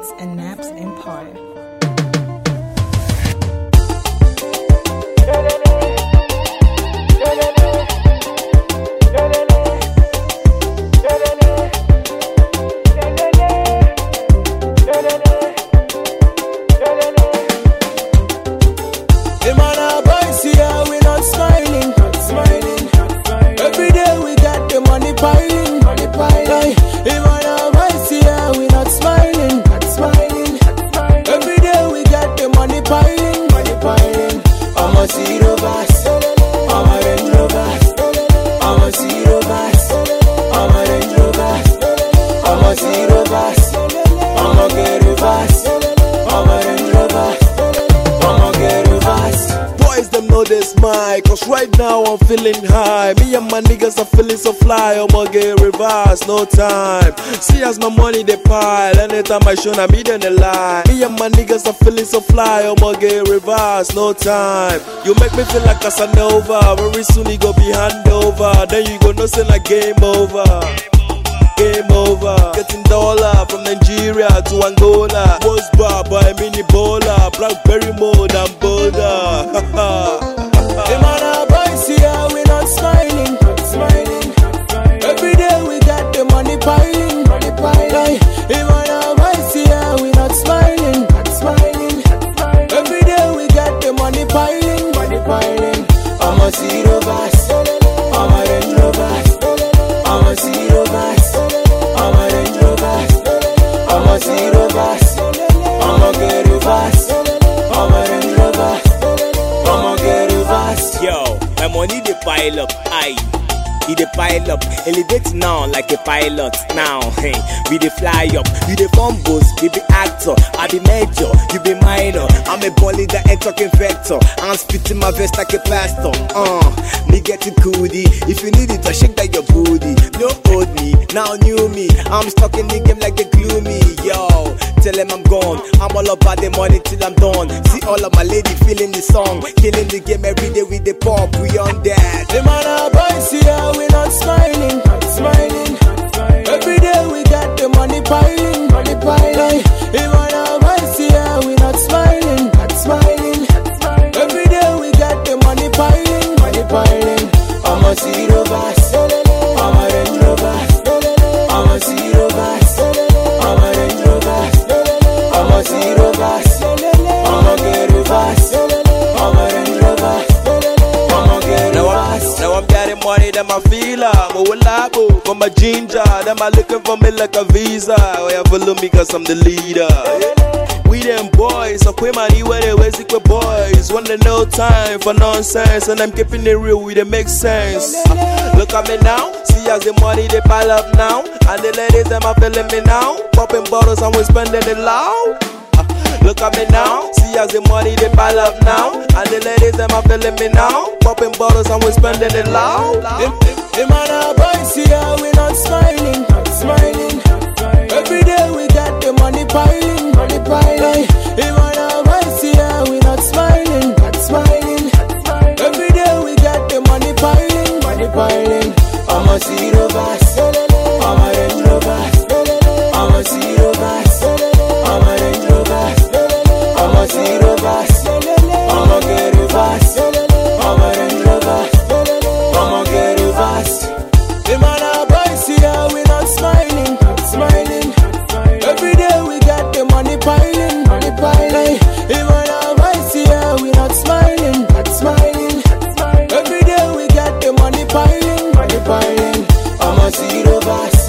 And Naps Empire. Hey this my Cause right now I'm feeling high. Me and my niggas are feeling so fly. I'ma get revised, no time. See as my money they pile. Anytime I show, I me then they lie. Me and my niggas are feeling so fly. I'ma get revised, no time. You make me feel like Casanova. Very soon you go be hand over. Then you go no say like game over. Game over. Getting dollar from Nigeria to Angola. Was bar by mini bowler. Blackberry mode and boulder. Hey man, our money they pile up, aye. He dey pile up, elevate now like a pilot. Now, hey, we dey fly up. You dey fumbles, we be actor. I be major, you be minor. I'm a bully that ain't talking vector. I'm spitting my vest like a pastor. Uh, me getting coolly. If you need it, I shake that your booty. No old me, now new me. I'm stuck in the game like a gloomy. Yo, tell them I'm gone. I'm all about the money till I'm done. See all of my lady feeling the song, killing the game every day with the pop. We on that. Now I'm, getting money, them I feel I'm a labo from a ginger. Them I looking for me like a visa. Oh, yeah, follow me cause I'm the leader. We them boys, so quit money where they waste with boys. When they no time for nonsense, and I'm keeping it real, we they make sense. Uh, Look at me now, see as the money they pile up now, and the ladies them are feeling me now. Popping bottles and we spending it loud. Look at me now, see as the money they pile up now, and the ladies them are feeling me now. Popping bottles and we spending it loud. Him, him and our boys here, we not smiling, smiling. Every day we got the money piling, money piling. Him and our boys here, we not smiling, not smiling. Every day we got the money piling, money piling. I'm a zero bass, I'm a Range Rover. I'm a zero I'm a zero bass,